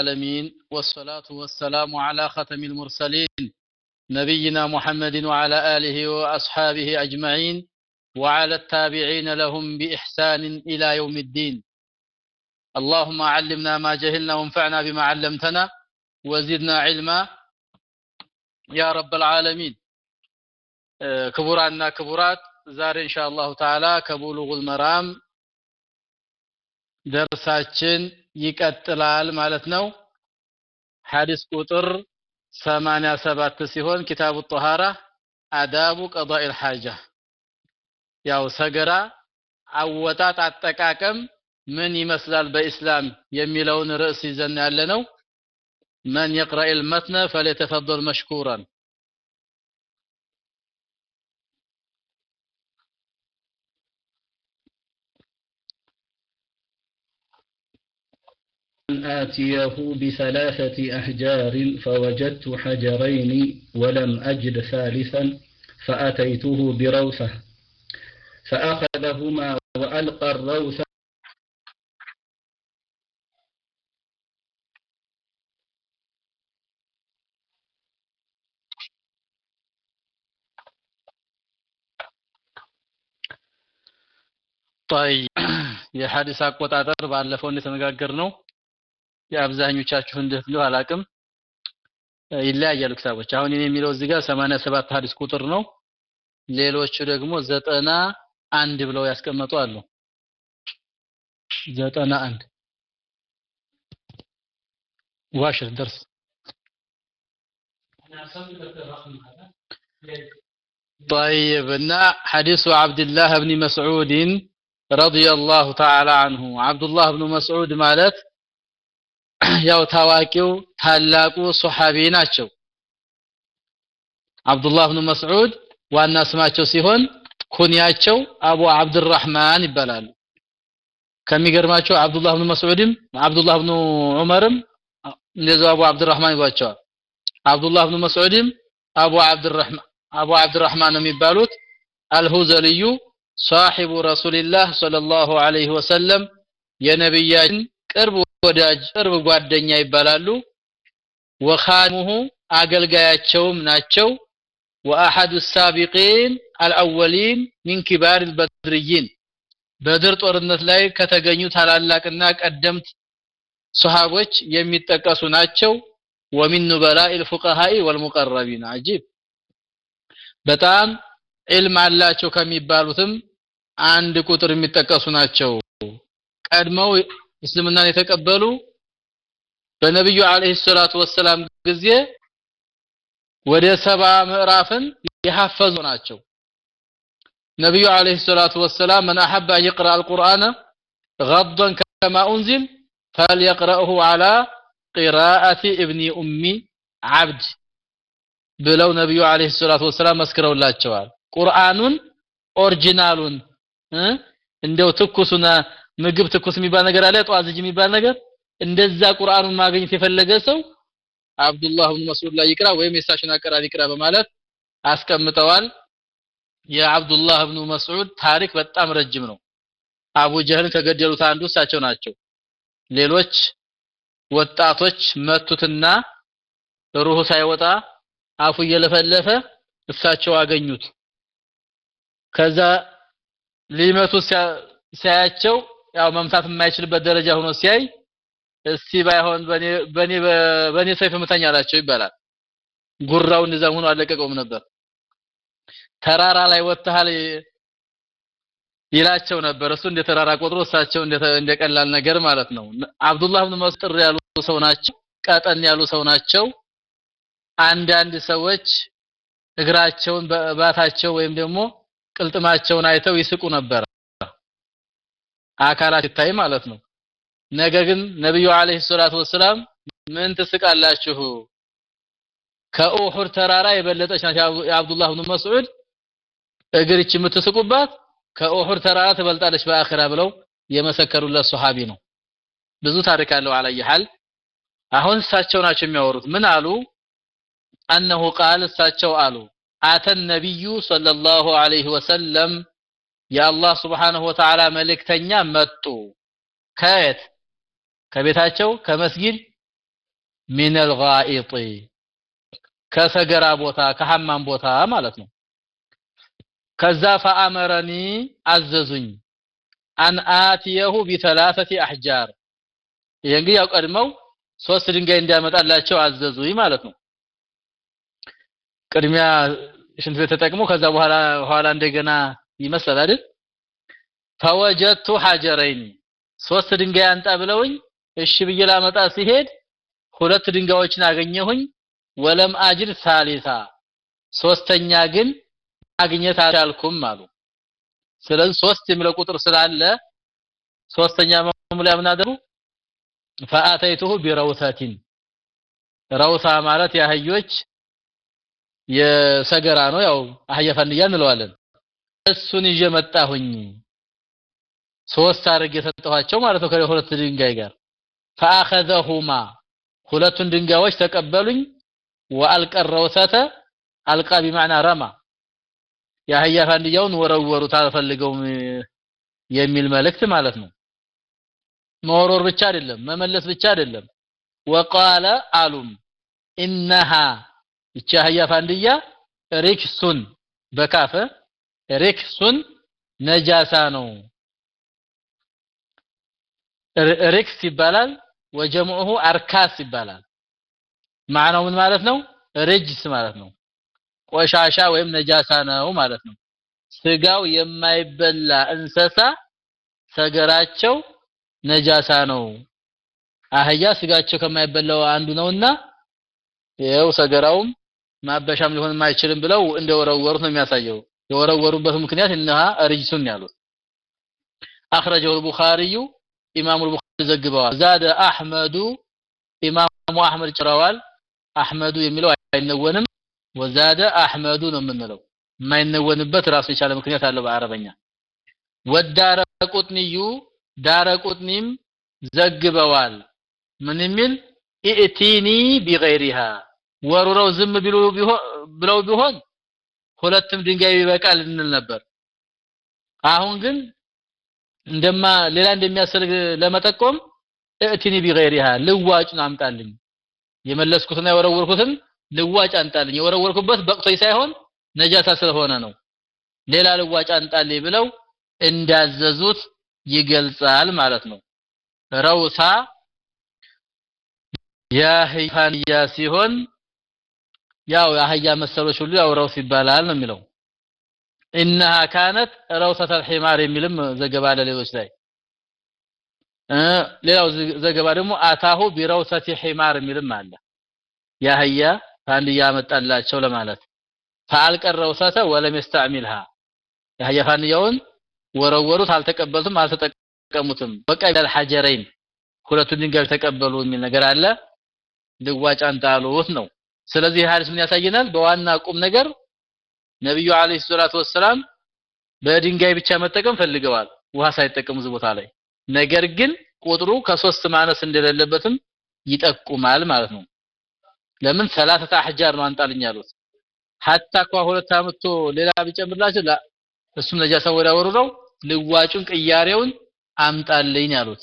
العالمين والصلاة والسلام على ختم المرسلين نبينا محمد وعلى آله وأصحابه أجمعين وعلى التابعين لهم بإحسان إلى يوم الدين. اللهم علمنا ما جهلنا وانفعنا بما علمتنا وزدنا علما. يا رب العالمين. آه، كبرانا كبرات زار إن شاء الله تعالى كبولغ المرام. ደርሳችን ይቀጥላል ማለት ነው ሐዲስ ቁጥር 87 ሲሆን ኪታቡ ጧሃራ አዳቡ ቀዳኢል ሐጃ ያው ሰገራ አወጣጥ አጠቃቀም ምን ይመስላል በኢስላም የሚለውን ርዕስ ይዘን ያለ ነው من يقرأ المتن فليتفضل مشكورا آتيه بثلاثة أحجار فوجدت حجرين ولم أجد ثالثا فأتيته بروثة فأخذهما وألقى الروثة طيب የሐዲስ አቆጣጠር ባለፈው እንደተነጋገር ነው የአብዛኞቻችሁ እንዴት ነው አላቅም ይለያያሉ ክታቦች አሁን እኔ የሚለው እዚህ ጋር 87 ሐዲስ ቁጥር ነው ሌሎቹ ደግሞ ዘጠና አንድ ብለው ያስቀመጡ አሉ ዘጠና አንድ ዋሽር ደርስ طيب እና حديث عبد الله بن مسعود رضي الله تعالى عنه عبد الله بن مسعود ማለት ያው ታዋቂው ታላቁ ሶሐቢ ናቸው። አብዱላህ ብኑ መስዑድ ዋና ስማቸው ሲሆን ኩንያቸው አቡ አብዱራህማን ይባላሉ። ከሚገርማቸው አብዱላህ ብኑ መስዑድም አብዱላህ ብኑ ዑመርም እንደዛው አቡ አብዱራህማን ይሏቸዋል። አብዱላህ ብኑ መስዑድም አቡ አብዱራህማን አቡ አብዱራህማን ነው የሚባሉት። አልሁዘልዩ ሳሂቡ ረሱልላህ ሰለላሁ ዐለይሂ ወሰለም የነብያችን ቅርብ ወዳጅ ቅርብ ጓደኛ ይባላሉ ወኻሙሁ አገልጋያቸውም ናቸው ወአሐዱ السابقين الاولين من كبار البدريين በድር ጦርነት ላይ ከተገኙ ታላላቅና ቀደምት ሱሐቦች የሚጠቀሱ ናቸው ومن نبلاء الفقهاء والمقربين عجيب በጣም ዒልም አላቸው ከሚባሉትም አንድ ቁጥር የሚጠቀሱ ናቸው ቀድመው እስልምናን የተቀበሉ በነብዩ አለይሂ ሰላቱ ወሰላም ጊዜ ወደ ሰባ ምዕራፍን የሐፈዙ ናቸው ነብዩ አለይሂ ሰላቱ ወሰላም من احب ان يقرا القران غضا كما انزل فليقراه على قراءه ابن ام عبد ብለው ነብዩ አለይሂ ሰላቱ ወሰላም መስክረውላቸዋል ቁርአኑን ኦሪጂናሉን እንደው ትኩሱና ምግብ ትኩስ የሚባል ነገር አለ ጧት ልጅ የሚባል ነገር። እንደዛ ቁርአኑን ማግኘት የፈለገ ሰው አብዱላህ ኢብኑ መስዑድ ላይ ይቅራ ወይም የሳሽን አቀራር ይቅራ በማለት አስቀምጠዋል። የአብዱላህ ኢብኑ መስዑድ ታሪክ በጣም ረጅም ነው። አቡ ጀህል ከገደሉት አንዱ እሳቸው ናቸው። ሌሎች ወጣቶች መቱትና ሩሁ ሳይወጣ አፉ እየለፈለፈ እሳቸው አገኙት። ከዛ ሊመቱ ሲያያቸው ያው መምታት የማይችልበት ደረጃ ሆኖ ሲያይ እስቲ ባይሆን በኔ በኔ በኔ ሰይፍ ምታኝ አላቸው ይባላል። ጉራው እንደዛም ሆኖ አለቀቀውም ነበር። ተራራ ላይ ወጥተሃል ይላቸው ነበር። እሱ እንደ ተራራ ቆጥሮ እሳቸው እንደ ቀላል ነገር ማለት ነው። አብዱላህ ኢብኑ መስጥር ያሉ ሰው ናቸው ቀጠን ያሉ ሰው ናቸው። አንዳንድ ሰዎች እግራቸውን በባታቸው ወይም ደግሞ ቅልጥማቸውን አይተው ይስቁ ነበር አካላት ይታይ ማለት ነው ነገር ግን ነብዩ አለይሂ ሰላቱ ወሰላም ምን ትስቃላችሁ ከኡሁድ ተራራ የበለጠች ናት የአብዱላህ ኢብኑ መስዑድ እግርች የምትስቁባት ከኡሁድ ተራራ ትበልጣለች በአኺራ ብለው የመሰከሩለት ሱሐቢ ነው ብዙ ታሪክ አለው አለይሐል አሁን እሳቸው ናቸው የሚያወሩት ምን አሉ أنه قال እሳቸው አሉ አተ ነብዩ ሰለላሁ ዐለይሂ ወሰለም የአላህ Wa Ta'ala መልእክተኛ መጡ። ከየት? ከቤታቸው ከመስጊድ? ሚነል ጋኢጢ ከሰገራ ቦታ ከሐማም ቦታ ማለት ነው። ከዛ ፈአመረኒ አዘዙኝ። አን አትየሁ ቢተላተቲ አሕጃር ይሄ እንግዲህ ያው ቀድመው ሶስት ድንጋይ እንዲያመጣላቸው አዘዙኝ ማለት ነው። ቅድሚያ ሽንት ቤት ተጠቅሞ ከዛ በኋላ ኋላ እንደገና ይመስላል አይደል? ፈወጀቱ ሐጀረይን ሶስት ድንጋይ አንጣ ብለውኝ እሺ ብዬ ላመጣ ሲሄድ ሁለት ድንጋዮችን አገኘሁኝ። ወለም አጅድ ሳሊሳ ሶስተኛ ግን ማግኘት አልቻልኩም አሉ። ስለዚህ ሶስት የሚለው ቁጥር ስላለ ሶስተኛ መሙሊያ ምን አደረጉ ፈአተይቱሁ ቢረውሰቲን ረውሳ ማለት የአህዮች የሰገራ ነው። ያው አህያ ፈንያ እንለዋለን እሱን ይዤ መጣሁኝ። ሶስት አድርጌ የሰጠኋቸው ማለት ነው ከሁለት ድንጋይ ጋር። ፈአኸዘሁማ ሁለቱን ድንጋዮች ተቀበሉኝ። ወአልቀረውሰተ አልቃ ቢማዕና ረማ የአህያ ፋንድያውን ወረወሩት አልፈልገውም የሚል መልእክት ማለት ነው። መወርወር ብቻ አይደለም መመለስ ብቻ አይደለም። وقال አሉም إنها ይቺ አህያ ፋንድያ ركس በካፈ ركس ነጃሳ ነው። ركس ይባላል وجمعه أركاس ይባላል። ማዕናው ምን ማለት ነው? رجس ማለት ነው። ቆሻሻ ወይም ነጃሳ ነው ማለት ነው። ስጋው የማይበላ እንሰሳ ሰገራቸው ነጃሳ ነው። አህያ ስጋቸው ከማይበላው አንዱ ነውና ይኸው ሰገራውም ማበሻም ሊሆን የማይችልም ብለው እንደወረወሩት ነው የሚያሳየው የወረወሩበት ምክንያት እነሃ ርጅሱን ያሉት። አخرجه البخاري ኢማሙ البخاري ዘግበዋል። ዛደ አህመዱ ኢማሙ አህመድ ጭረዋል። አህመዱ የሚለው አይነወንም። ወዛደ አህመዱ ነው የምንለው። የማይነወንበት ራሱ የቻለ ምክንያት አለው በአረበኛ። ወዳረ ቁጥንዩ ዳረ ቁጥኒም ዘግበዋል። ምን የሚል? ኢእቲኒ ቢገይሪሃ። ወሩረው ዝም ብለው ቢሆን ሁለትም ድንጋይ ይበቃል እንል ነበር። አሁን ግን እንደማ ሌላ እንደሚያስፈልግ ለመጠቆም እእቲኒ ቢገይሪሃ ልዋጩን አምጣልኝ። የመለስኩትና የወረወርኩትን ልዋጭ አንጣልኝ የወረወርኩበት በቅቶኝ ሳይሆን ነጃሳ ስለሆነ ነው። ሌላ ልዋጭ አንጣልኝ ብለው እንዳዘዙት ይገልጻል ማለት ነው። ረውሳ የአህያ ሲሆን ያው የአህያ መሰሎች ሁሉ ያው ረውስ ይባላል ነው የሚለው ኢነሃ ካነት ረውሰተ الحمار የሚልም ዘገባ አለ ሌሎች ላይ ሌላው ዘገባ ደግሞ አታሁ ቢረውሰቲ ሒማር የሚልም አለ ያህያ አንድ ያመጣላቸው ለማለት ፈአልቀረውሰተ ወለም ይስተዕሚልሃ ያህያ ፋንያውን ወረወሩት አልተቀበሉትም አልተጠቀሙትም በቃ ይላል ሐጀረይን ሁለቱን ድንጋይ ተቀበሉ የሚል ነገር አለ ልዋጭ አንጣሉት ነው ስለዚህ ሐዲስ ምን ያሳየናል? በዋና ቁም ነገር ነብዩ አለይሂ ሰላቱ ወሰላም በድንጋይ ብቻ መጠቀም ፈልገዋል ውሃ ሳይጠቀሙ እዚህ ቦታ ላይ። ነገር ግን ቁጥሩ ከሶስት ማነስ እንደሌለበትም ይጠቁማል ማለት ነው። ለምን ሰላተተ አህጃር ነው አንጣልኝ ያሉት። ሐታ ኳ ሁለት አመቶ ሌላ ቢጨምርላቸው እሱም ነጃሳ ወዳወሩረው ልዋጩን ቅያሬውን አምጣልኝ ያሉት።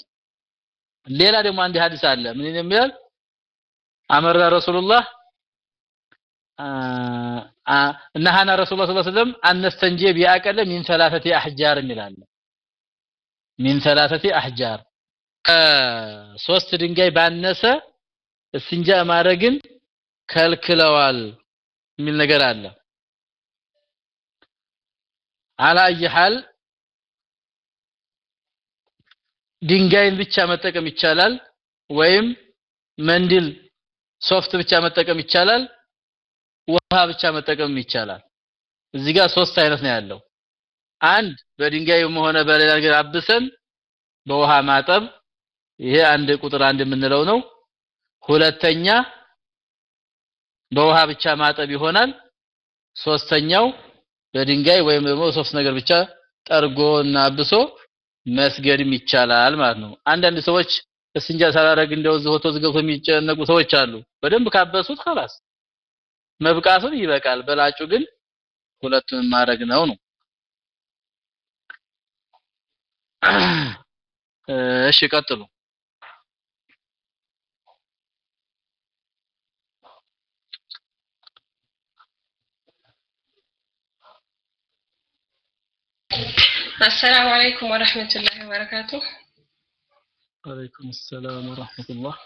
ሌላ ደግሞ አንድ ሐዲስ አለ። ምን የሚላል አመራ ረሱላህ ነሃና ረሱላህ ሰለላሁ ዐለይሂ ወሰለም አነስተንጂ ቢአቀለ ሚን ሰላተቲ አህጃር ይላል ሚን ሰላተቲ አህጃር ሶስት ድንጋይ ባነሰ እስንጃ ማድረግን ከልክለዋል የሚል ነገር አለ። አላ ይሐል ድንጋይን ብቻ መጠቀም ይቻላል ወይም መንዲል ሶፍት ብቻ መጠቀም ይቻላል ውሃ ብቻ መጠቀም ይቻላል እዚህ ጋር ሶስት አይነት ነው ያለው አንድ በድንጋይም ሆነ በሌላ ነገር አብሰን በውሃ ማጠብ ይሄ አንድ ቁጥር አንድ የምንለው ነው ሁለተኛ በውሃ ብቻ ማጠብ ይሆናል ሶስተኛው በድንጋይ ወይም ደግሞ ሶስት ነገር ብቻ ጠርጎ እና አብሶ መስገድም ይቻላል ማለት ነው አንዳንድ ሰዎች እስንጃ ሳላረግ እንደው ዝሆቶ ዝገብቶ የሚጨነቁ ሰዎች አሉ በደንብ ካበሱት خلاص መብቃቱን ይበቃል። በላጩ ግን ሁለቱን ማድረግ ነው ነው። እሺ ቀጥሉ። አሰላሙ አለይኩም ወራህመቱላሂ ወበረካቱ። አለይኩም ሰላም ወራህመቱላህ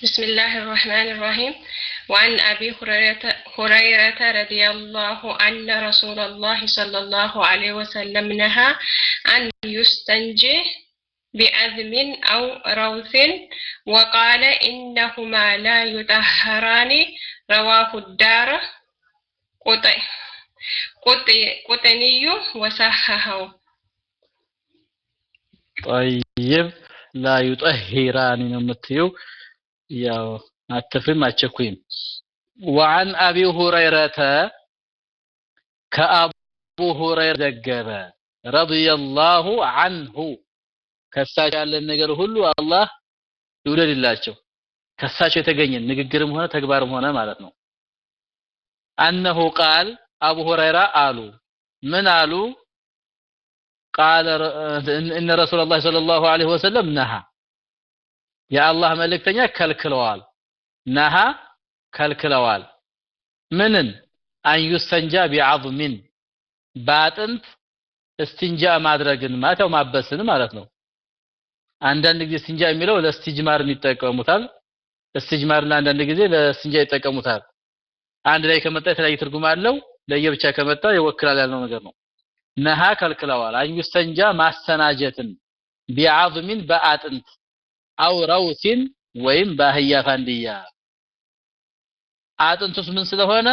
بسم الله الرحمن الرحيم. وعن أبي هريرة رضي الله أن رسول الله صلى الله عليه وسلم نهى أن يستنجي بأذم أو روث وقال إنهما لا يطهران. رواه الدار قطني وصححه. طيب لا يطهران. من ያው አትፍም አቸኩይም ወአን አቢ ሁረይረተ ከአቡ ሁረይራ ዘገበ ረዲየላሁ አንሁ ከሳቸው ያለን ነገር ሁሉ አላህ ይውደድላቸው። ከሳቸው የተገኘ ንግግርም ሆነ ተግባርም ሆነ ማለት ነው። አነሁ ቃል አቡ ሁረይራ አሉ። ምን አሉ? ቃል እነ ረሱላህ ሰለላሁ ዐለይሂ ወሰለም ነሃ። የአላህ መልእክተኛ ከልክለዋል። ነሃ ከልክለዋል። ምንን? አን ዩስተንጃ ቢዐዝሚን በአጥንት እስትንጃ ማድረግን ማለት ያው ማበስን ማለት ነው። አንዳንድ ጊዜ እስትንጃ የሚለው ለእስትጅማር ይጠቀሙታል። እስትጅማርና አንዳንድ ጊዜ ለእስትንጃ ይጠቀሙታል። አንድ ላይ ከመጣ የተለያየ ትርጉም አለው። ለየብቻ ከመጣ ይወክላል ያልነው ነገር ነው። نهى ከልክለዋል። أن يستنجى ማሰናጀትን بعظم በአጥንት አው ረውሲን ወይም በአህያ ፋንድያ አጥንቱስ ምን ስለሆነ?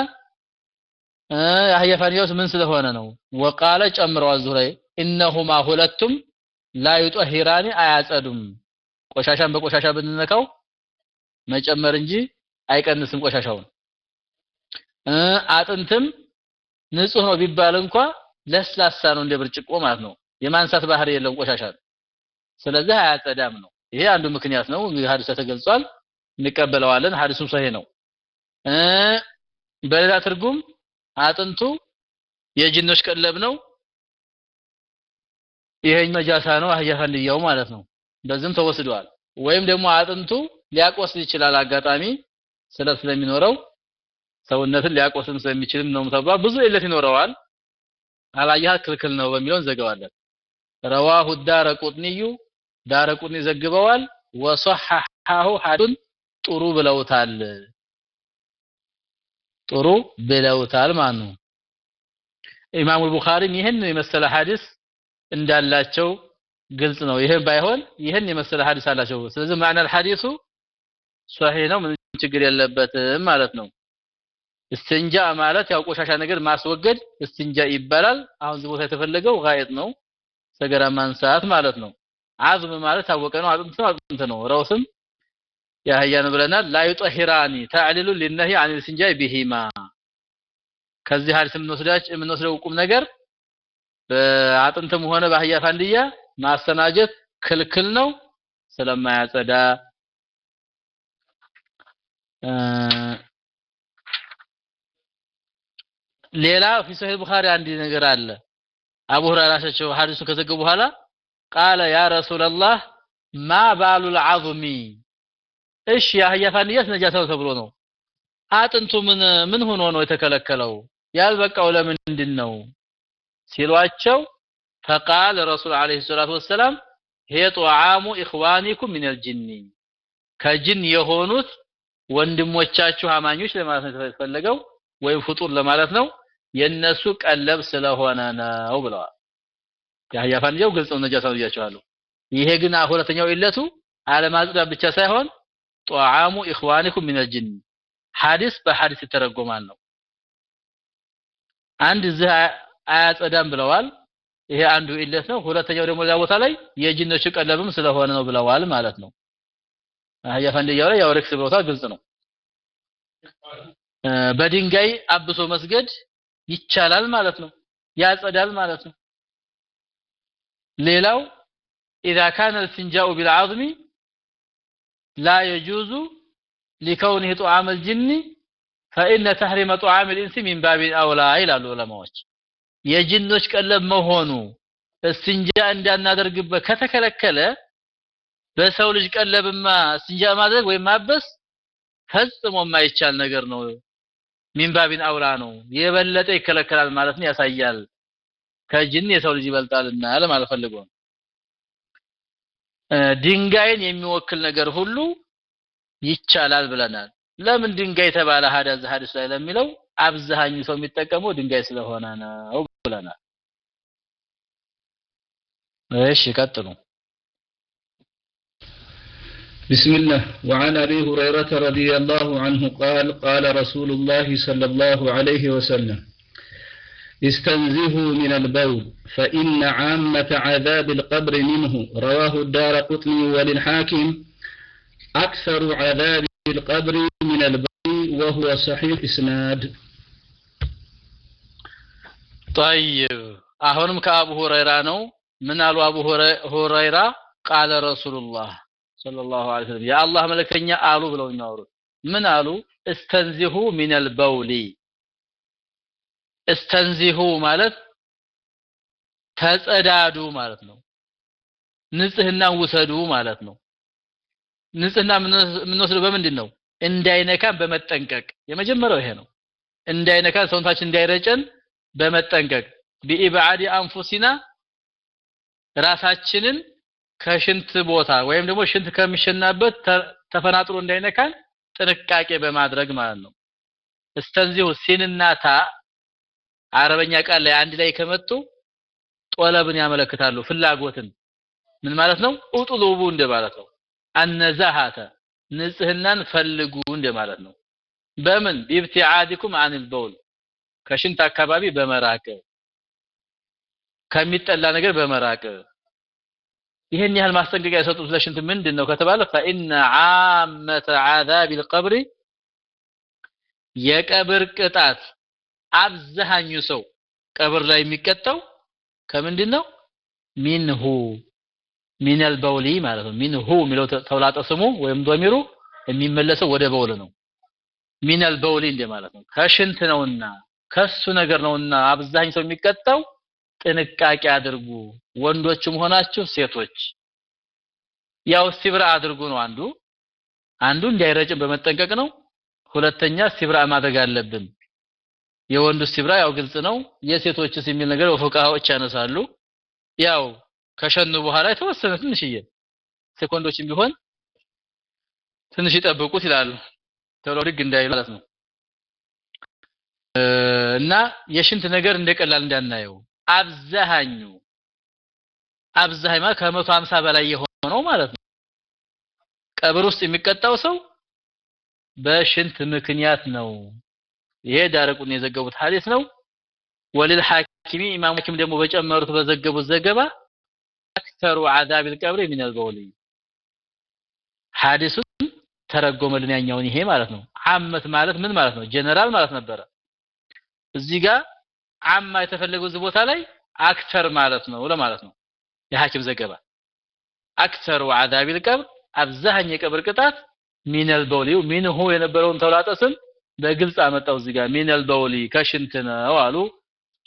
አህያ ፋንድያውስ ምን ስለሆነ ነው? ወቃለ ጨምረዋል ላይ እነሁማ ሁለቱም ላ ዩጠሂራኒ አያጸዱም። ቆሻሻን በቆሻሻ ብንነካው መጨመር እንጂ አይቀንስም ቆሻሻውን። አጥንትም ንጹህ ነው ቢባል እንኳ ለስላሳ ነው እንደ ብርጭቆ ማለት ነው። የማንሳት ባህሪ የለውም ቆሻሻ ስለዚህ አያጸዳም ነው ይሄ አንዱ ምክንያት ነው። ሐዲስ ተገልጿል። እንቀበለዋለን። ሐዲሱም ሰሂህ ነው። በሌላ ትርጉም አጥንቱ የጅኖች ቀለብ ነው። ይሄ ነጃሳ ነው። አህያ ፈልያው ማለት ነው። በዚህም ተወስዷል ወይም ደግሞ አጥንቱ ሊያቆስል ይችላል። አጋጣሚ ስለት ስለሚኖረው ሰውነትን ሊያቆስል ስለሚችልም ነው ተብሏል። ብዙ ኢለት ይኖረዋል። አላየህ ክልክል ነው በሚለው እንዘጋዋለን። ረዋሁ ዳረ ቁጥኒዩ ዳረቁን ይዘግበዋል ወሰሐሐሁ ሐዱን ጥሩ ብለውታል። ጥሩ ብለውታል ማለት ነው። ኢማሙ ቡኻሪም ይህን የመሰለ ሐዲስ እንዳላቸው ግልጽ ነው። ይሄን ባይሆን ይህን የመሰለ ሐዲስ አላቸው። ስለዚህ ማዕናል ሐዲሱ ሶሂህ ነው ምንም ችግር የለበትም ማለት ነው። እስትንጃ ማለት ያው ቆሻሻ ነገር ማስወገድ እስትንጃ ይባላል። አሁን ዝቦታ የተፈለገው ጋየጥ ነው ሰገራ ማንሳት ማለት ነው። አዝም ማለት ታወቀ ነው። አጥንት አጥንት ነው። ረውስም ያህያ ነው ብለናል። ላይጠሂራኒ ተዕሊሉ ሊነሂ አኒል ስንጃይ ቢሂማ። ከዚህ ሀዲስ የምንወስዳች የምንወስደው ቁም ነገር በአጥንትም ሆነ በአህያ ፋንድያ ማሰናጀት ክልክል ነው። ስለማያጸዳ ሌላ ፊ ሶሂህ ቡኻሪ አንድ ነገር አለ። አቡ ሁረይራ ራሳቸው ሐዲሱን ከዘገቡ በኋላ قال يا رسول الله ما بال العظم እሺ የአህያ ፋንድያስ ነጃሳ ተብሎ ነው. አጥንቱ ምን ምን ሆኖ ነው የተከለከለው? ያልበቃው ለምንድን ነው ሲሏቸው فقال رسول عليه الصلاة والسلام هي طعام إخوانكم من الجن ከጅን የሆኑት ወንድሞቻችሁ አማኞች ለማለት ነው የተፈለገው ወይም ፍጡር ለማለት ነው የነሱ ቀለብ ስለሆነ ነው ብለዋል. ያህያ ፋንጃው ግልጽ ነው ነጃሳ ብያቸዋለሁ ይሄ ግን ሁለተኛው ኢለቱ አለማጽዳት ብቻ ሳይሆን ጧዓሙ ኢኽዋኒኩም ሚነል ጅን። ሐዲስ በሐዲስ ይተረጎማል ነው። አንድ እዚህ አያጸዳም ብለዋል። ይሄ አንዱ ኢለት ነው። ሁለተኛው ደግሞ እዛ ቦታ ላይ የጅኖች ቀለብም ስለሆነ ነው ብለዋል ማለት ነው። አህያ ፈንድያው ላይ ያው ርክስ ብለውታል ግልጽ ነው። በድንጋይ አብሶ መስገድ ይቻላል ማለት ነው። ያጸዳል ማለት ነው ሌላው ኢዛ ካነ ልስቲንጃኡ ቢልዓዝሚ ላ የጁዙ ሊከውኒህ ጡዓም ልጅኒ ፈኢነ ተሕሪመ ጡዓም ልኢንሲ ሚን ባቢን አውላ ይላሉ ዑለማዎች። የጅኖች ቀለብ መሆኑ እስቲንጃ እንዳናደርግበት ከተከለከለ በሰው ልጅ ቀለብማ እስቲንጃ ማድረግ ወይም ማበስ ፈጽሞ የማይቻል ነገር ነው። ሚንባቢን አውላ ነው የበለጠ ይከለከላል ማለት ነው ያሳያል ከጅን የሰው ልጅ ይበልጣልና ለማለት ፈልጎ ነው ድንጋይን የሚወክል ነገር ሁሉ ይቻላል ብለናል ለምን ድንጋይ ተባለ ሀዳዝ ሀዲስ ላይ ለሚለው አብዛኛው ሰው የሚጠቀመው ድንጋይ ስለሆነ ነው ብለናል እሺ ቀጥሉ بسم الله وعن أبي هريرة رضي الله عنه قال قال رسول الله صلى الله عليه وسلم استنزهوا من البول فإن عامة عذاب القبر منه رواه الدار قطني وللحاكم أكثر عذاب القبر من البول وهو صحيح إسناد. طيب أهونم كأبو هريرة نو من ألو أبو هريرة؟ قال رسول الله صلى الله عليه وسلم يا الله ملكني ألو بلو ينورو من ألو استنزهوا من البول؟ እስተንዚሁ ማለት ተጸዳዱ ማለት ነው። ንጽህና ውሰዱ ማለት ነው። ንጽህና የምንወስደው በምንድን ነው እንዳይነካን በመጠንቀቅ። የመጀመሪያው ይሄ ነው። እንዳይነካን ሰውነታችን እንዳይረጨን በመጠንቀቅ። ቢኢብዓዲ አንፉሲና ራሳችንን ከሽንት ቦታ ወይም ደግሞ ሽንት ከሚሸናበት ተፈናጥሮ እንዳይነካን ጥንቃቄ በማድረግ ማለት ነው። እስተንዚሁ ሲንና ታ አረበኛ ቃል ላይ አንድ ላይ ከመጡ ጦለብን ያመለክታሉ ፍላጎትን ምን ማለት ነው ኡጥሉቡ እንደማለት ነው አነዛሃተ ንጽህናን ፈልጉ እንደማለት ነው በምን ቢብቲዓዲኩም አንል በውል ከሽንት አካባቢ በመራቅ ከሚጠላ ነገር በመራቅ ይሄን ያህል ማስጠንቀቂያ የሰጡት ለሽንት ምንድን ነው ከተባለ فإن عامة عذاب القبر የቀብር ቅጣት አብዛኙ ሰው ቀብር ላይ የሚቀጣው ከምንድን ነው ሚንሁ ሚነል በውሊ ማለት ነው። ሚንሁ የሚለው ተውላጠ ስሙ ወይም ዶሚሩ የሚመለሰው ወደ በውል ነው። ሚነል በውሊ እንደማለት ነው። ከሽንት ነውና ከሱ ነገር ነውና አብዛኝ ሰው የሚቀጣው ጥንቃቄ አድርጉ። ወንዶችም ሆናችሁ ሴቶች። ያው ሲብራ አድርጉ ነው አንዱ። አንዱ እንዳይረጭን በመጠንቀቅ ነው። ሁለተኛ ሲብራ ማድረግ አለብን የወንዱ ሲብራ ያው ግልጽ ነው። የሴቶችስ የሚል ነገር ወፈቃዎች ያነሳሉ። ያው ከሸኑ በኋላ የተወሰነ ትንሽዬ ሴኮንዶችም ቢሆን ትንሽ ይጠብቁት ይላሉ። ቶሎ ድግ እንዳይሉ ማለት ነው። እና የሽንት ነገር እንደቀላል እንዳናየው አብዛሃኙ አብዛሃኝ ማለት ከመቶ ሀምሳ በላይ የሆነው ማለት ነው። ቀብር ውስጥ የሚቀጣው ሰው በሽንት ምክንያት ነው ይሄ ዳረቁን የዘገቡት ሐዲስ ነው ወለል ሐኪሚ ኢማም ሐኪም ደግሞ በጨመሩት በዘገቡት ዘገባ አክተሩ አዛብ القبر من البول ሐዲሱን ተረጎመልን ያኛውን ይሄ ማለት ነው አመት ማለት ምን ማለት ነው ጀነራል ማለት ነበረ እዚህ ጋር አማ የተፈለገው እዚህ ቦታ ላይ አክተር ማለት ነው ለማለት ነው የሐኪም ዘገባ አክተሩ አዛብ القبر አብዛኝ የቀብር ቅጣት ሚነል በውሊ ሚንሁ የነበረውን ተውላጠ ስም በግልጽ አመጣው እዚህ ጋር من البول ከሽንት ነው አሉ።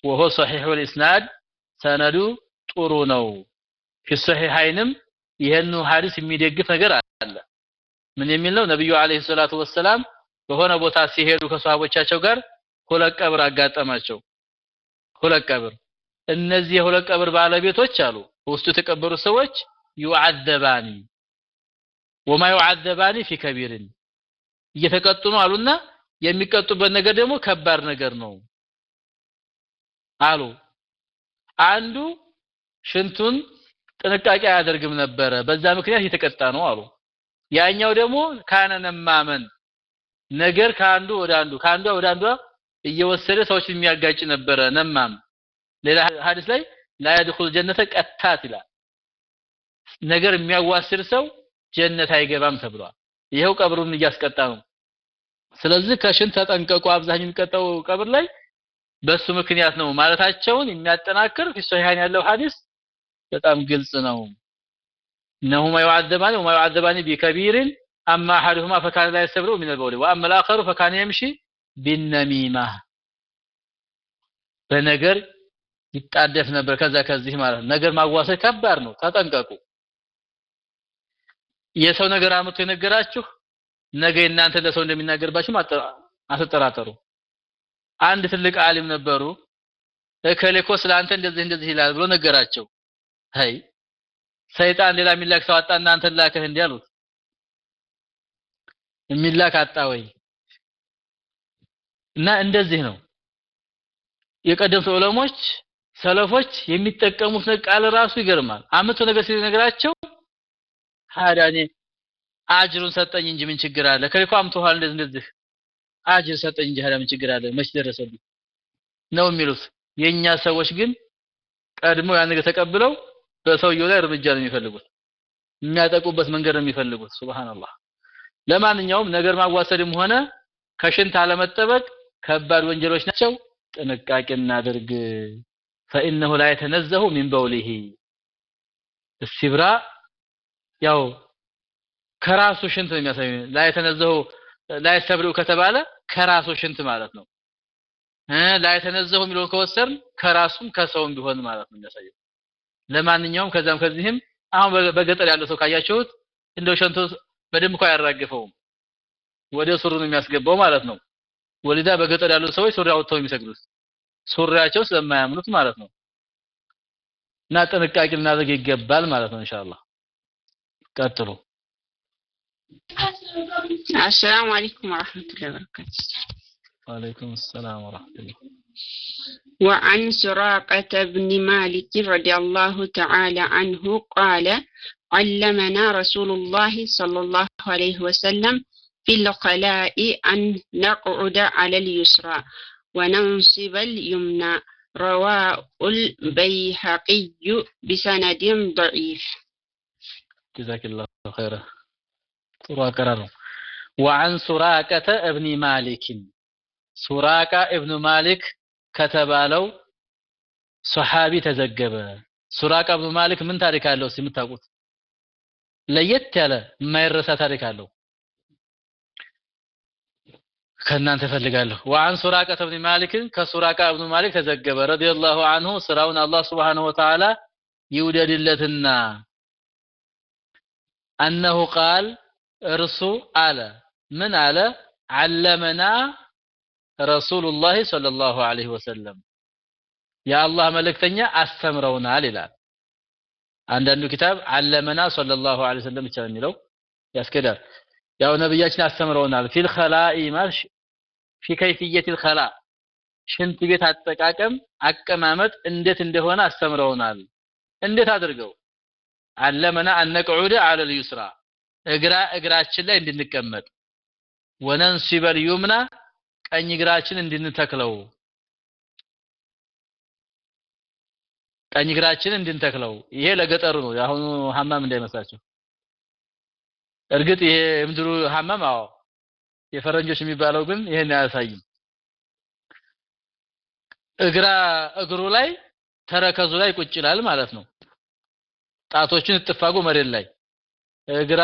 وهو صحيح الإسناد ሰነዱ ጥሩ ነው። في الصحيحين ም ይህኑ ሀዲስ የሚደግፍ ነገር አለ። ምን የሚል ነው? ነቢዩ عليه الصلاة والسلام በሆነ ቦታ ሲሄዱ ከሷሃቦቻቸው ጋር ሁለት ቀብር አጋጠማቸው። ሁለት ቀብር። እነዚህ የሁለት ቀብር ባለቤቶች አሉ። በውስጡ የተቀበሩ ሰዎች ዩዓዘባኒ ወማ ዩዓዘባኒ ፊ ከቢርን እየተቀጡ ነው አሉና የሚቀጡበት ነገር ደግሞ ከባድ ነገር ነው አሉ። አንዱ ሽንቱን ጥንቃቄ አያደርግም ነበረ፣ በዛ ምክንያት የተቀጣ ነው አሉ። ያኛው ደግሞ ካነነ ማመን ነገር ከአንዱ ወደ አንዱ ከአንዷ ወደ አንዷ እየወሰደ ሰዎችን የሚያጋጭ ነበረ ነማም። ሌላ ሐዲስ ላይ ላ የድኹል ጀነተ ቀታት ይላል። ነገር የሚያዋስድ ሰው ጀነት አይገባም ተብሏል። ይኸው ቀብሩን እያስቀጣ ነው። ስለዚህ ከሽንት ተጠንቀቁ አብዛኛው የሚቀጣው ቀብር ላይ በሱ ምክንያት ነው ማለታቸውን የሚያጠናክር ፊሶሃን ያለው ሐዲስ በጣም ግልጽ ነው انهما يعذبان وما يعذبان بكبير اما احدهما فكان لا يستبرئ من البول واما الاخر فكان يمشي بالنميمه በነገር ይጣደፍ ነበር ከዛ ከዚህ ማለት ነገር ማዋሰድ ከባድ ነው ተጠንቀቁ የሰው ነገር አመጡ የነገራችሁ ነገ እናንተ ለሰው እንደሚናገርባችሁ አትጠራጠሩ። አንድ ትልቅ ዓሊም ነበሩ። እከሌ እኮ ስለአንተ እንደዚህ እንደዚህ ይላል ብሎ ነገራቸው። አይ ሰይጣን ሌላ የሚላክ ሰው አጣ እናንተ ላከህ እንዲህ አሉት። የሚላክ አጣ ወይ? እና እንደዚህ ነው። የቀደምት ዑለሞች ሰለፎች የሚጠቀሙት ቃል ራሱ ይገርማል። አመቶ ነገር ሲነግራቸው እኔ አጅሩን ሰጠኝ እንጂ ምን ችግር አለ? ከልኳም ተዋል እንደዚህ እንደዚህ አጅር ሰጠኝ እንጂ ምን ችግር አለ? መች ደረሰብኝ ነው የሚሉት። የኛ ሰዎች ግን ቀድሞ ያን ነገር ተቀብለው በሰውየው ላይ እርምጃ ነው የሚፈልጉት፣ የሚያጠቁበት መንገድ ነው የሚፈልጉት። ሱብሃንአላህ። ለማንኛውም ነገር ማዋሰድም ሆነ ከሽንት አለመጠበቅ ከባድ ወንጀሎች ናቸው። ጥንቃቄ እናድርግ። ፈኢነሁ ላ የተነዘሁ ሚን በውሊሂ እስቲብራ ያው ከራሱ ሽንት ነው የሚያሳየው። ላይ ተነዘው ላይ ተብለው ከተባለ ከራሱ ሽንት ማለት ነው። ላይ ተነዘው የሚለው ከወሰርን ከራሱም ከሰውም ቢሆን ማለት ነው የሚያሳየው። ለማንኛውም ከዛም ከዚህም አሁን በገጠር ያለው ሰው ካያችሁት እንደው ሸንቶ በደንብ እንኳን አያራግፈውም። ወደ ሱሩ ነው የሚያስገባው ማለት ነው። ወሊዳ በገጠር ያሉ ሰዎች ሱሪ አውጥተው የሚሰግዱት። ሱሪያቸው ስለማያምኑት ማለት ነው። እና ጥንቃቄ ልናደርግ ይገባል ማለት ነው ኢንሻአላህ። ቀጥሉ السلام عليكم ورحمة الله وبركاته. وعليكم السلام ورحمة الله وعن سراقة بن مالك رضي الله تعالى عنه قال علمنا رسول الله صلى الله عليه وسلم في الخلاء أن نقعد على اليسرى وننصب اليمنى. رواه البيهقي بسند ضعيف. جزاك الله خيرا. ጥሩ አቀራር ነው። ወአን ሱራቀተ እብኒ ማሊክን ሱራቃ እብኑ ማሊክ ከተባለው ሶሐቢ ተዘገበ። ሱራቃ እብኑ ማሊክ ምን ታሪክ አለው? እስቲ የምታውቁት ለየት ያለ የማይረሳ ታሪክ አለው። ከእናንተ እፈልጋለሁ። ወአን ሱራቃ እብኑ ማሊክን ከሱራቃ እብኑ ማሊክ ተዘገበ ረዲየላሁ አንሁ ስራውን አላህ ሱብሓነሁ ወተዓላ ይውደድለትና አነሁ ቃል እርሱ አለ ምን አለ አለመና ረሱሉላሂ ሰለላሁ ዐለይሂ ወሰለም የአላህ መልእክተኛ አስተምረውናል ይላል። አንዳንዱ ኪታብ አለመና ሰለላሁ ዐለይሂ ወሰለም ብቻ ነው የሚለው ያስኬዳል። ያው ነብያችን አስተምረውናል ፊል ኸላኢ ማለት ፊ ከይፍየቲል ኸላ ሽንት ቤት አጠቃቀም አቀማመጥ እንዴት እንደሆነ አስተምረውናል። እንዴት አድርገው አለመና አነቅዑደ አለል ዩስራ እግራ እግራችን ላይ እንድንቀመጥ። ወነንሲበል ዩምና ቀኝ እግራችን እንድንተክለው። ቀኝ እግራችን እንድንተክለው። ይሄ ለገጠሩ ነው። የአሁኑ ሐማም እንዳይመስላችሁ። እርግጥ ይሄ የምድሩ ሐማም አዎ የፈረንጆች የሚባለው ግን ይሄን አያሳይም። እግራ እግሩ ላይ ተረከዙ ላይ ቁጭ ይላል ማለት ነው። ጣቶችን እጥፋጎ መሬት ላይ እግራ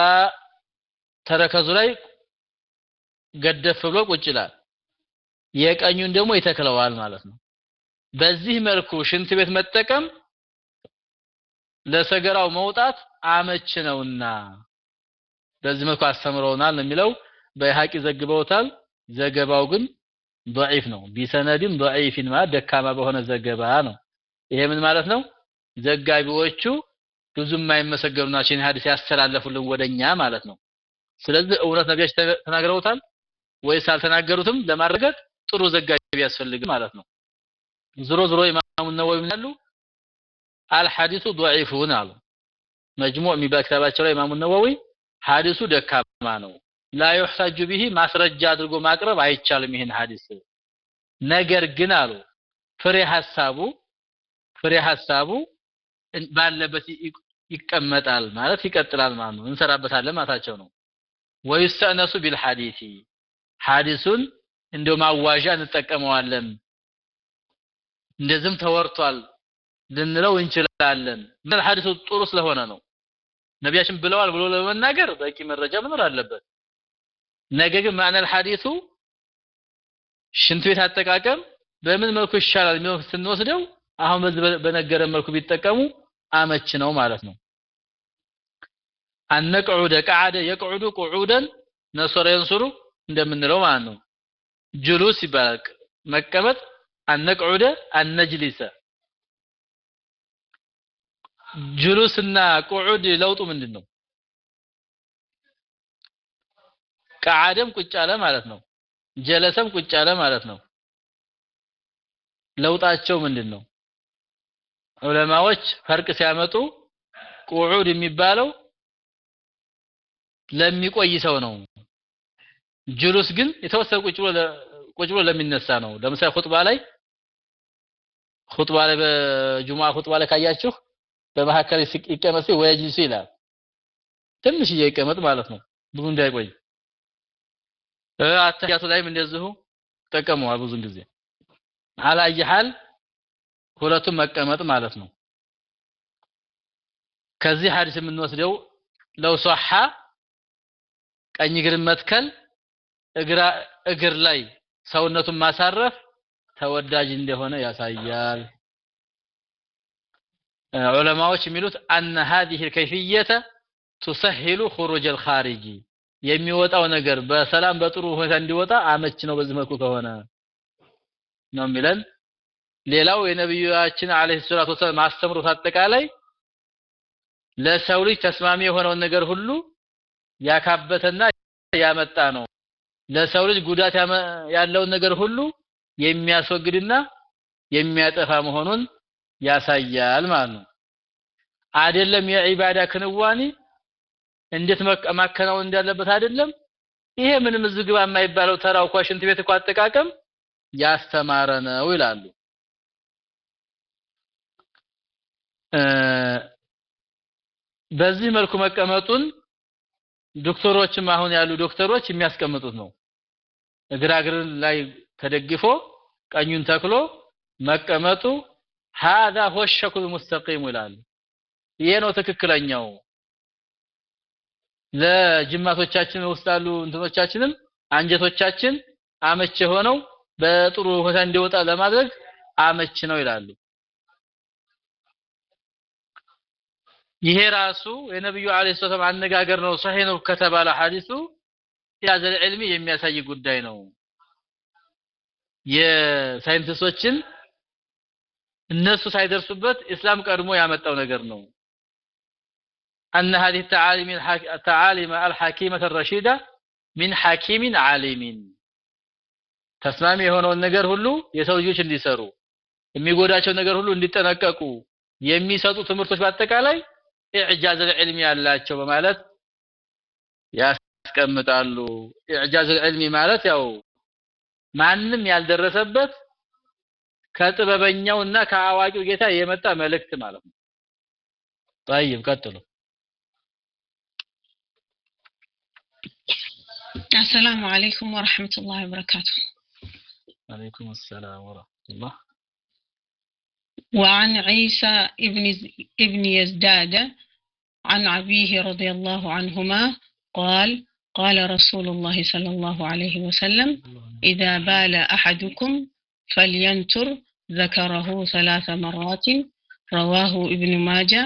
ተረከዙ ላይ ገደፍ ብሎ ቁጭ ይላል የቀኙን ደግሞ ይተክለዋል ማለት ነው በዚህ መልኩ ሽንት ቤት መጠቀም ለሰገራው መውጣት አመች ነውና በዚህ መልኩ አስተምረውናል ነው የሚለው በይሃቂ ዘግበውታል ዘገባው ግን ضعيف ነው ቢሰነድም ضعيف ማለት ደካማ በሆነ ዘገባ ነው ይሄ ምን ማለት ነው ዘጋቢዎቹ ብዙ የማይመሰገኑ ናቸው ይህን ሐዲስ ያስተላለፉልን ወደኛ ማለት ነው ስለዚህ እውነት ነቢያችን ተናግረውታል ወይስ አልተናገሩትም ለማረጋገጥ ጥሩ ዘጋቢ ያስፈልግ ማለት ነው ዝሮ ዝሮ ኢማሙ ነወዊ ምን ያሉ አልሐዲሱ ضعيفون አሉ መጅሙዕ የሚባል ክታባቸው ላይ ኢማሙ ነወዊ ሐዲሱ ደካማ ነው ላ يحتج به ማስረጃ አድርጎ ማቅረብ አይቻልም ይሄን ሐዲስ ነገር ግን አሉ ፍሬ ሐሳቡ ፍሬ ሐሳቡ ባለበት ይቀመጣል ማለት ይቀጥላል ማለት ነው። እንሰራበታለን ማታቸው ነው። ወይስተነሱ ቢልሐዲሲ ሐዲሱን እንደው ማዋዣ እንጠቀመዋለን። እንደዚህም ተወርቷል ልንለው እንችላለን። ምን ሐዲሱ ጥሩ ስለሆነ ነው። ነቢያችን ብለዋል ብሎ ለመናገር በቂ መረጃ መኖር አለበት። ነገ ግን ማዕነል ሐዲሱ ሽንት ቤት አጠቃቀም በምን መልኩ ይሻላል የሚሆን ስንወስደው አሁን በዚህ በነገረ መልኩ ቢጠቀሙ አመች ነው ማለት ነው አነቅዑደ ቀዓደ የቅዑዱ ቁዑደን ነሰረ የንሱሩ እንደምንለው ማለት ነው ጁሉስ ይባላል መቀመጥ አነቅዑደ አነጅሊሰ ጁሉስና ቁዑድ ለውጡ ምንድን ነው? ቀዓደም ቁጭ አለ ማለት ነው። ጀለሰም ቁጭ አለ ማለት ነው። ለውጣቸው ምንድን ነው? ዑለማዎች ፈርቅ ሲያመጡ ቁዑድ የሚባለው ለሚቆይ ሰው ነው። ጁሉስ ግን የተወሰነ ቁጭ ብሎ ቁጭ ብሎ ለሚነሳ ነው። ለምሳሌ ኹጥባ ላይ ኹጥባ ላይ በጁሙዓ ኹጥባ ላይ ካያችሁ በመካከል ይቀመጥ ወየጅሊሱ ይላል። ትንሽዬ ይቀመጥ ማለት ነው፣ ብዙ እንዳይቆይ። አተያቱ ላይም እንደዚሁ ጠቀመዋል ብዙን ጊዜ አላየ ሁለቱም መቀመጥ ማለት ነው። ከዚህ ሐዲስ የምንወስደው ለው ሷሐ ቀኝ እግርን መትከል እግር ላይ ሰውነቱን ማሳረፍ ተወዳጅ እንደሆነ ያሳያል። ዑለማዎች የሚሉት አነ هذه الكيفية تسهل خروج الخارج የሚወጣው ነገር በሰላም በጥሩ ሁኔታ እንዲወጣ አመች ነው በዚህ መልኩ ከሆነ ነው የሚለን። ሌላው የነብያችን አለይሂ ሰላቱ ወሰላም ማስተምሩት አጠቃላይ ለሰው ልጅ ተስማሚ የሆነውን ነገር ሁሉ ያካበተና ያመጣ ነው። ለሰው ልጅ ጉዳት ያለውን ነገር ሁሉ የሚያስወግድና የሚያጠፋ መሆኑን ያሳያል ማለት ነው። አይደለም የዒባዳ ክንዋኔ እንዴት ማከናወን እንዳለበት አይደለም። ይሄ ምንም እዚህ ግባ የማይባለው ተራው እኮ ሽንት ቤት እኮ አጠቃቀም ያስተማረ ነው ይላሉ። በዚህ መልኩ መቀመጡን ዶክተሮችም አሁን ያሉ ዶክተሮች የሚያስቀምጡት ነው። እግራግር ላይ ተደግፎ ቀኙን ተክሎ መቀመጡ هذا هو الشكل المستقيم ይላሉ። ይሄ ነው ትክክለኛው። ለጅማቶቻችን ውስጥ ያሉ እንትኖቻችንም አንጀቶቻችን አመች የሆነው በጥሩ ሁኔታ እንዲወጣ ለማድረግ አመች ነው ይላሉ። ይሄ ራሱ የነብዩ አለይሂ ሰላም አነጋገር ነው። ሰሂህ ነው ከተባለ ሐዲሱ ያዘል ዕልሚ የሚያሳይ ጉዳይ ነው። የሳይንቲስቶችን እነሱ ሳይደርሱበት እስላም ቀድሞ ያመጣው ነገር ነው። أن هذه التعاليم التعاليم الحكيمة الرشيدة من حكيم عالم ተስማሚ የሆነውን ነገር ሁሉ የሰው ልጆች እንዲሰሩ የሚጎዳቸው ነገር ሁሉ እንዲጠነቀቁ የሚሰጡ ትምህርቶች በአጠቃላይ ኢዕጃዝ العلم ያላቸው በማለት ያስቀምጣሉ። ኢዕጃዝ العلم ማለት ያው ማንም ያልደረሰበት ከጥበበኛውና ከአዋቂው ጌታ የመጣ መልእክት ማለት ነው። طيب ቀጥሉ። السلام عليكم ورحمة الله وبركاته عليكم السلام ورحمة الله وعن عيسى ابن ابن يزداد عن أبيه رضي الله عنهما قال قال رسول الله صلى الله عليه وسلم إذا بال أحدكم فلينتر ذكره ثلاث مرات رواه ابن ماجه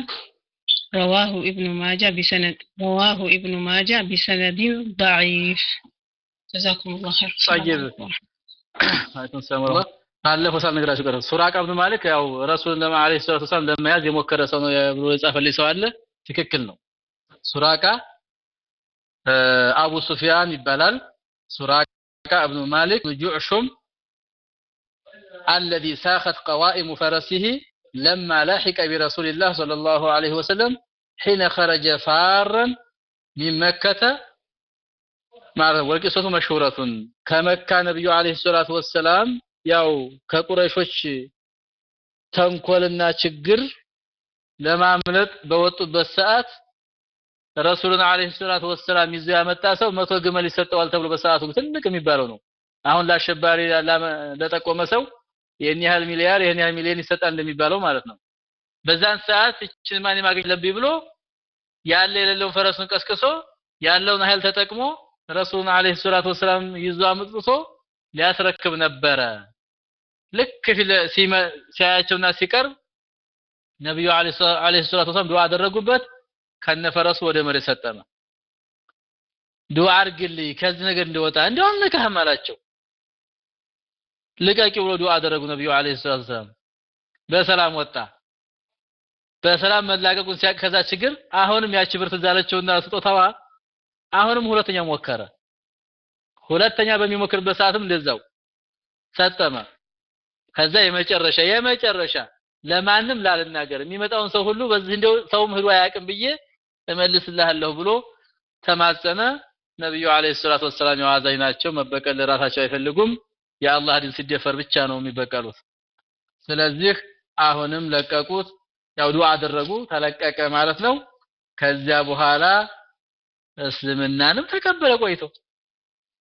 رواه ابن ماجه بسند رواه ابن ماجه بسند ضعيف جزاكم الله خير طيب አለይኩም ሰላም ወራ ባለፈው ሳልነግራችሁ ቀረ ሱራቃ ብን ማሊክ ያው ረሱልን ለማ አለይሂ ሰላቱ ወሰላም ለመያዝ የሞከረ ሰው ነው ብሎ የጻፈልኝ ሰው አለ ትክክል ነው። ሱራቃ አቡ ሱፊያን ይባላል። ሱራቃ እብኑ ማሊክ ጁዕሹም አለዚ ሳኸት ቀዋኢሙ ፈረሲሂ ለማ ላሒቀ ቢረሱሊላህ ሰለላሁ ዐለይሂ ወሰለም ሒነ ኸረጀ ፋረን ሚን መከተ ማለት ወልቂሶቱ መሽሁረቱን ከመካ ነብዩ አለይሂ ሰላቱ ወሰላም ያው ከቁረይሾች ተንኮልና ችግር ለማምለጥ በወጡበት ሰዓት ረሱልን አለይሂ ሰላቱ ወሰላም ይዞ ያመጣ ሰው መቶ ግመል ይሰጠዋል ተብሎ በሰዓቱ ትልቅ የሚባለው ነው። አሁን ለአሸባሪ ለጠቆመ ሰው ይህን ያህል ሚሊያር ይህን ያህል ሚሊዮን ይሰጣል እንደሚባለው ማለት ነው። በዛን ሰዓት እችን ማን ማግኘት ለብኝ ብሎ ያለ የሌለውን ፈረሱን ቀስቅሶ ያለውን ኃይል ተጠቅሞ ረሱሉን አለይሂ ሰላቱ ወሰላም ይዞ አምጥቶ ሊያስረክብ ነበረ። ልክ ሲያያቸውና ሲቀርብ ነብዩ አለይሂ ሰላቱ ወሰላም ዱዓ አደረጉበት። ከነፈረሱ ወደ መሬት ሰጠመ። ዱዓ አድርግልኝ ከዚህ ነገር እንደወጣ እንደው አልነካህም አላቸው። ልቀቂ ብሎ ዱዓ አደረጉ ነብዩ አለይሂ ሰላቱ ሰላም በሰላም ወጣ በሰላም መላቀቁን ሲያቅ ከዛ ችግር አሁንም ያቺ ብር ትዝ ስጦታዋ አሁንም ሁለተኛ ሞከረ ሁለተኛ በሚሞክርበት ሰዓትም እንደዛው ሰጠመ ከዛ የመጨረሻ የመጨረሻ ለማንም ላልናገር የሚመጣውን ሰው ሁሉ በዚህ እንደው ሰውም ሄዶ አያውቅም ብዬ እመልስልሃለሁ ብሎ ተማጸነ። ነብዩ አለይሂ ሰላቱ ወሰላም የዋዛኝ ናቸው። መበቀል ለራሳቸው አይፈልጉም። የአላህ ዲን ሲደፈር ብቻ ነው የሚበቀሉት። ስለዚህ አሁንም ለቀቁት። ያው ዱዓ አደረጉ ተለቀቀ ማለት ነው። ከዚያ በኋላ እስልምናንም ተቀበለ ቆይቶ።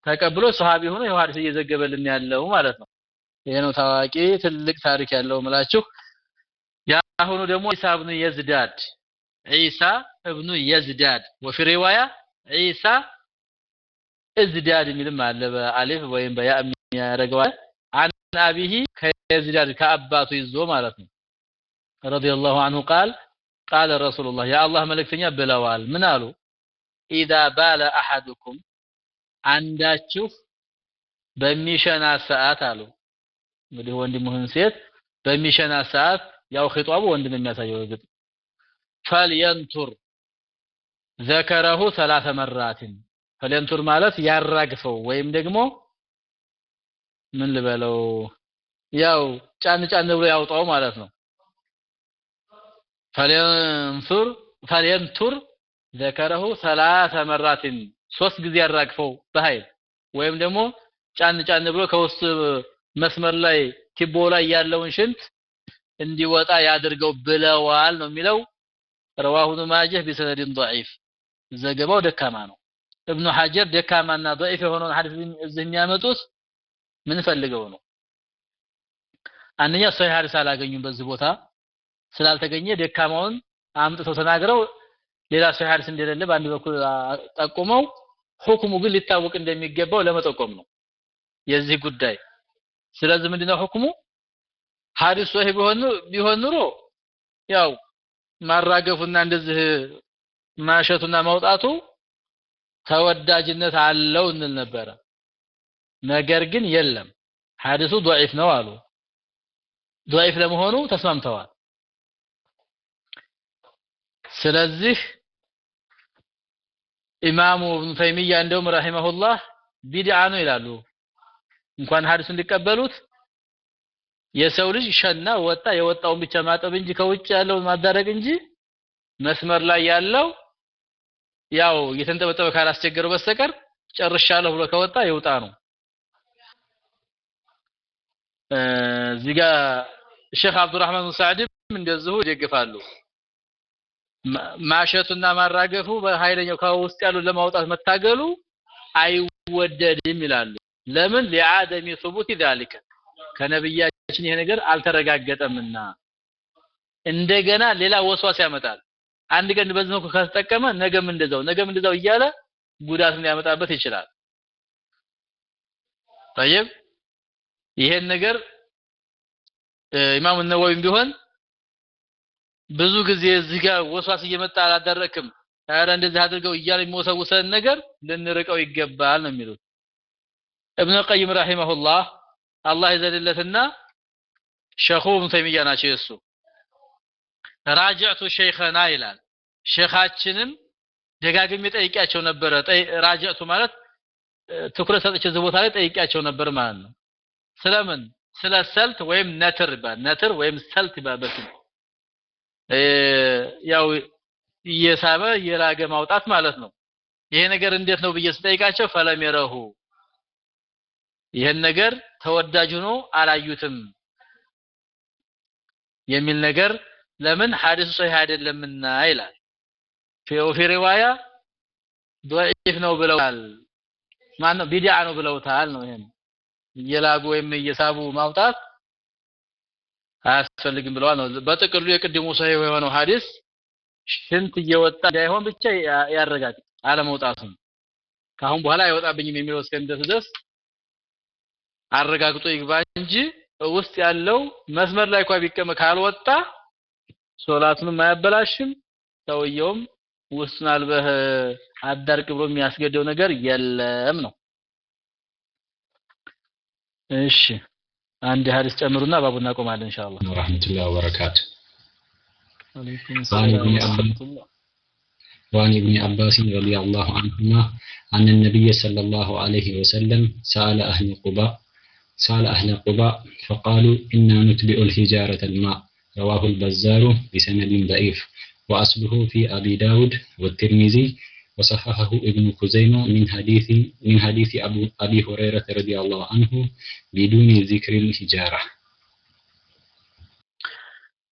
ተቀብሎ ሰሃቢ ሆኖ ይኸው እየዘገበልን ያለው ማለት ነው። ይሄ ነው ታዋቂ ትልቅ ታሪክ ያለው ምላችሁ ያሁኑ ደግሞ ኢሳ ኢብኑ የዝዳድ። ኢሳ ኢብኑ የዝዳድ። ወፊ ሪዋያ ኢሳ እዝዳድ የሚልም አለ በአሊፍ ወይም በያ የሚያደርገዋል አን አቢሂ ከየዝዳድ ከአባቱ ይዞ ማለት ነው። ረዲየላሁ ዐንሁ ቃል ቃለ ረሱሉላህ የአላህ መልእክተኛ ብለዋል። ምን አሉ? ኢዛ ባለ አሐዱኩም አንዳችሁ በሚሸና ሰዓት አሉ። እንግዲህ ወንድም ይሁን ሴት በሚሸና ሰዓት ያው ኺጧቡ ወንድም የሚያሳየው እርግጥ ፈልየንቱር ዘከረሁ ሰላተ መራትን። ፈልየንቱር ማለት ያራግፈው ወይም ደግሞ ምን ልበለው? ያው ጫን ጫን ብሎ ያውጣው ማለት ነው። ፈልየንቱር ፈልየንቱር ዘከረሁ ሰላተ መራትን። ሶስት ጊዜ ያራግፈው በኃይል ወይም ደግሞ ጫን ጫን ብሎ ከውስጥ መስመር ላይ ቲቦ ላይ ያለውን ሽንት እንዲወጣ ያድርገው ብለዋል ነው የሚለው ረዋሁ ኢብኑ ማጀህ ቢሰነድን ضعيف ዘገባው ደካማ ነው እብኑ ሐጀር ደካማና ضعيف የሆነውን ሐዲስ እዚህ የሚያመጡት ምን ፈልገው ነው አንደኛ ሶሂህ ሐዲስ አላገኙም በዚህ ቦታ ስላልተገኘ ደካማውን አምጥተው ተናግረው ሌላ ሶሂህ ሐዲስ እንደሌለ በአንድ በኩል ጠቁመው ሁክሙ ግን ሊታወቅ እንደሚገባው ለመጠቆም ነው የዚህ ጉዳይ ስለዚህ ምንድነው ሁክሙ ሐዲስ ሶሂህ ቢሆን ቢሆን ኑሮ ያው ማራገፉና እንደዚህ ማሸቱና ማውጣቱ ተወዳጅነት አለው እንል ነበረ ነገር ግን የለም ሐዲሱ ضعيف ነው አሉ ضعيف ለመሆኑ ተስማምተዋል ስለዚህ ኢማሙ ኢብኑ ተይሚያ እንደውም ረሂመሁላህ ቢድዓ ነው ይላሉ እንኳን ሐዲሱን ሊቀበሉት የሰው ልጅ ሸና ወጣ የወጣውን ብቻ ማጠብ እንጂ ከውጭ ያለውን ማዳረግ እንጂ መስመር ላይ ያለው ያው እየተንጠበጠበ ካላስቸገረው በስተቀር ጨርሻለሁ ብሎ ከወጣ ይውጣ ነው እዚህ ጋር ሼክ አብዱራህማን ሳዕድም እንደዚሁ ይደግፋሉ ማሸቱና ማራገፉ በኃይለኛው ከውስጥ ያሉ ለማውጣት መታገሉ አይወደድም ይላሉ ለምን ሊአደሚ ثبوت ذلك ከነብያችን ይሄ ነገር አልተረጋገጠምና እንደገና ሌላ ወስዋስ ያመጣል አንድ ቀን በዚህ መልኩ ከተጠቀመ ነገም እንደዛው ነገም እንደዛው እያለ ጉዳትን ሊያመጣበት ይችላል طيب ይሄን ነገር ኢማም ነወዊም ቢሆን ብዙ ጊዜ እዚህ ጋር ወስዋስ እየመጣ አላደረክም ኧረ እንደዚህ አድርገው እያለ የሚወሰውሰን ነገር ልንርቀው ይገባል ነው የሚሉት እብነ ቀይም ረሂመሁላህ አላህ ይዘልለትና ሸኹ ኢብኑ ተይሚያ ናቸው የሱ ራጅዕቱ ሸይኸና ይላል። ሼኻችንን ደጋግሜ ጠይቂያቸው ነበረ። ራጅዕቱ ማለት ትኩረት ሰጥቼ እዚህ ቦታ ላይ ጠይቂያቸው ነበር ማለት ነው። ስለምን? ስለ ሰልት ወይም ነትር ይባል። ነትር ወይም ሰልት በስም ያው እየሳበ እየላገ ማውጣት ማለት ነው። ይሄ ነገር እንዴት ነው ብዬ ስጠይቃቸው ፈለም የረሁ ነገር ተወዳጅ ሆኖ አላዩትም የሚል ነገር ለምን ሐዲሱ ሰሂህ አይደለምና ይላል في روايه ضعيف ነው ብለዋል ማን ነው ቢድዓ ነው ብለውታል ነው ይሄን እየላጉ ወይም እየሳቡ ማውጣት አያስፈልግም ብለዋል ነው በጥቅሉ የቅድሙ ሰሂህ የሆነው ሐዲስ ሽንት እየወጣ እንዳይሆን ብቻ ያረጋግጥ አለመውጣቱን ካሁን በኋላ አይወጣብኝም የሚለው እስከሚደርስ ድረስ አረጋግጦ ይግባ እንጂ ውስጥ ያለው መስመር ላይ እንኳን ቢቀመጥ ካልወጣ ሶላቱንም አያበላሽም ሰውየውም ውስጡን አልበህ አዳርቅ ብሎ የሚያስገደው ነገር የለም ነው እሺ አንድ ሀዲስ ጨምሩና ባቡ እናቆማለን ኢንሻአላህ ወራህመቱላሂ ወበረካቱ ወአለይኩም وعن ሰላም ابن عباس ወራህመቱላህ وعن ابن عباس رضي الله عنهما أن النبي صلى الله عليه وسلم سأل أهل قباء سأل أهل قباء فقالوا إنا نتبع الحجارة الماء رواه البزار بسند ضعيف وأصله في أبي داود والترمذي وصححه ابن خزيمة من حديث من حديث أبو أبي هريرة رضي الله عنه بدون ذكر الحجارة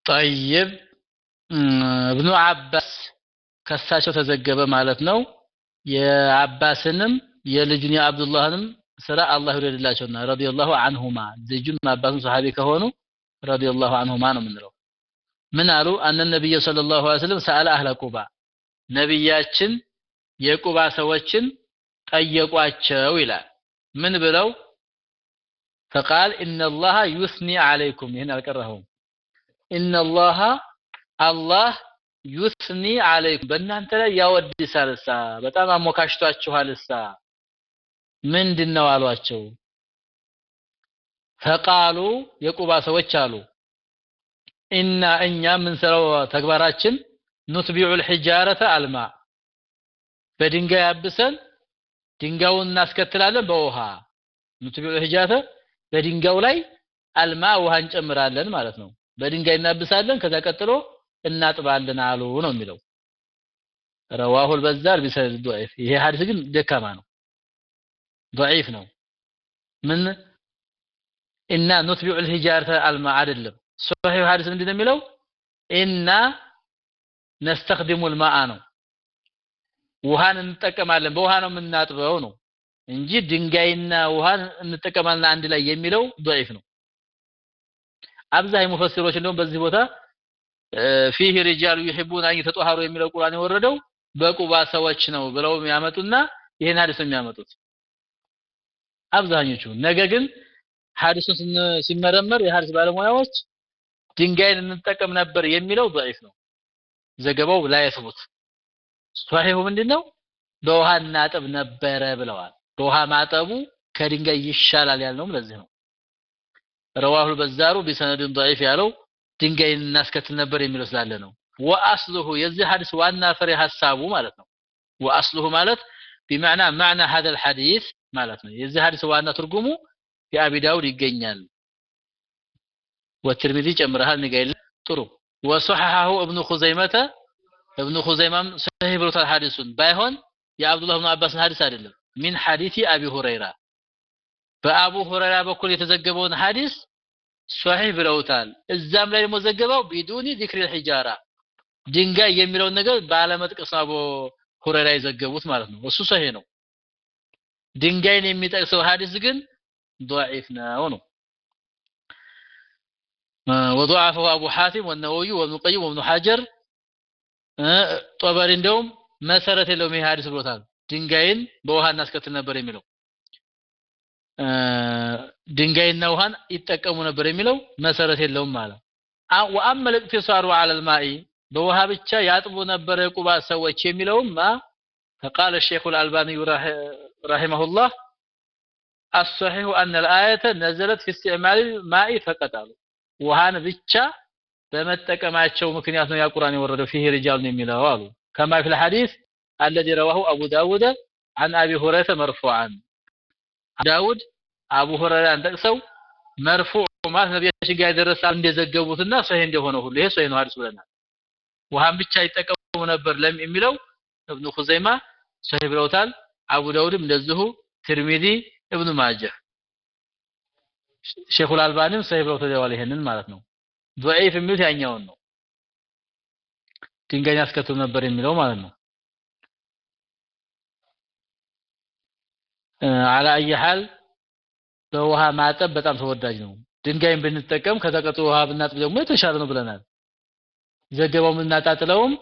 ጠይብ እብኑ አባስ ከሳቸው ተዘገበ ማለት ነው የአባስንም የልጁን የአብዱላህንም ስራ አላህ ይውደድላቸውና ረዲየላሁ አንሁማ ልጁም አባቱም ሰሃቢ ከሆኑ ረዲየላሁ አንሁማ ነው የምንለው። ምን አሉ? አነ ነብዩ ሰለላሁ ዐለይሂ ወሰለም ሰአለ አህለ ቁባ ነብያችን የቁባ ሰዎችን ጠየቋቸው ይላል። ምን ብለው ፈቃል ኢነላሃ ዩስኒ አለይኩም ይህን አልቀረኸውም። ኢነላሃ አላህ ዩስኒ አለይኩም በእናንተ ላይ ያወድሳልሳ በጣም አሞካሽቷችኋልሳ ምንድን ነው አሏቸው። ፈቃሉ የቁባ ሰዎች አሉ እና እኛ የምንሰራው ተግባራችን ኑትቢዑ ልሒጃረተ አልማ በድንጋይ አብሰን ድንጋዩን እናስከትላለን በውሃ ኑትቢዑ ልሒጃረተ በድንጋዩ ላይ አልማ ውሃ እንጨምራለን ማለት ነው። በድንጋይ እናብሳለን፣ ከዛ ቀጥሎ እናጥባለን አሉ ነው የሚለው ረዋሁል በዛል ቢሰድ ይሄ ሐዲስ ግን ደካማ ነው። ضعيف ነው ምን እና نتبع الحجارة الماء አይደለም ሶሒህ ሐዲስ ምንድነው የሚለው እና نستخدم الماء ነው ውሃን እንጠቀማለን በውሃ ነው የምናጥበው ነው እንጂ ድንጋይና ውሃን እንጠቀማለን አንድ ላይ የሚለው ضعيف ነው አብዛኛው ሙፈሲሮች እንደውም በዚህ ቦታ ፊህ ሪጃሉ ይሕቡን አን የተጧሃሩ የሚለው ቁርአን የወረደው በቁባ ሰዎች ነው ብለው የሚያመጡና ይሄን ሐዲስ ነው የሚያመጡት አብዛኞቹ ነገ ግን ሐዲሱን ሲመረመር የሐዲስ ባለሙያዎች ድንጋይን እንጠቀም ነበር የሚለው ضعيف ነው ዘገባው ላይ ያስቡት ሷሂሁ ምንድነው በውሃ እናጥብ ነበረ ብለዋል በውሃ ማጠቡ ከድንጋይ ይሻላል ያልነውም ለዚህ ነው ረዋሁ በዛሩ ቢሰነድን ضعيف ያለው ድንጋይን እናስከትል ነበር የሚለው ስላለ ነው ወአስሉሁ የዚህ ሐዲስ ዋና ፍሬ ሐሳቡ ማለት ነው ወአስሉሁ ማለት بمعنى معنى هذا الحديث ማለት ነው የዚህ ሐዲስ ዋና ትርጉሙ የአቢ ዳውድ ይገኛል ወትርሚዚ ጨምረሃል ንገይል ጥሩ ወሶሐሐሁ እብኑ ኹዘይመተ እብኑ ኹዘይማም ሰሂህ ብሎታል ሐዲሱን ባይሆን የአብዱላህ ብኑ አባስን ሐዲስ አይደለም ሚን ሐዲሲ አቢ ሁረይራ በአቡ ሁረይራ በኩል የተዘገበውን ሐዲስ ሶሒህ ብለውታል እዛም ላይ ደግሞ ዘገበው ቢዱኒ ዚክሪ ሒጃራ ድንጋይ የሚለውን ነገር ባለመጥቀስ አቡ ሁረይራ የዘገቡት ማለት ነው እሱ ሶሒህ ነው ድንጋይን የሚጠቅሰው ሐዲስ ግን ضعيف ነው ነው وضعفه ابو حاتم والنووي وابن القيم وابن حجر ጦበሪ እንደውም መሰረት የለውም ይሄ ሐዲስ ብሎታል ድንጋይን በውሃ እናስከትል ነበር የሚለው ድንጋይና ውሃን ይጠቀሙ ነበር የሚለው መሰረት የለውም ማለት ወአመ ልእቅቲሳሩ አለ ልማኢ በውሃ ብቻ ያጥቡ ነበር የቁባ ሰዎች የሚለውማ فقال الشيخ الألباني رحمه الله الصحيح أن الآية نزلت في استعمال الماء فقط ውሃን ብቻ በመጠቀማቸው ምክንያት ነው ያ ቁርአን የወረደው فيه رجال የሚለው አሉ كما في الحديث الذي رواه أبو داود عن أبي هريرة مرفوعا ዳውድ አቡ ሁረይራን ጠቅሰው መርፉዕ ማለት ነቢያችን ጋር የደረሰ እንደዘገቡትና ሰሂህ እንደሆነ ሁሉ ይሄ ሰሂህ ነው ሐዲስ ብለናል ውሃን ብቻ ይጠቀሙ ነበር ለም የሚለው እብኑ ኹዘይማ ሰሂህ ብለውታል አቡ ዳውድም እንደዚሁ ትርሚዚ እብኑ ማጀህ ሼኹል አልባኒም ሰሂህ ብለው ተደዋል ይሄንን ማለት ነው ضعيف የሚሉት ያኛውን ነው ድንጋይ ያስከትሉ ነበር የሚለው ማለት ነው አላ አይ ሐል በውሃ ማጠብ በጣም ተወዳጅ ነው ድንጋይን ብንጠቀም ከተቀጥሎ ውሃ ብናጥብ ደግሞ የተሻለ ነው ብለናል ዘገባው የምናጣጥለውም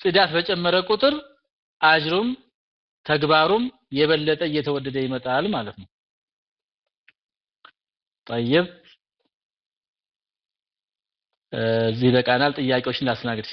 ጽዳት በጨመረ ቁጥር አጅሩም ተግባሩም የበለጠ እየተወደደ ይመጣል ማለት ነው። ጠይብ እዚህ በቃናል። ጥያቄዎችን ላስተናግድ።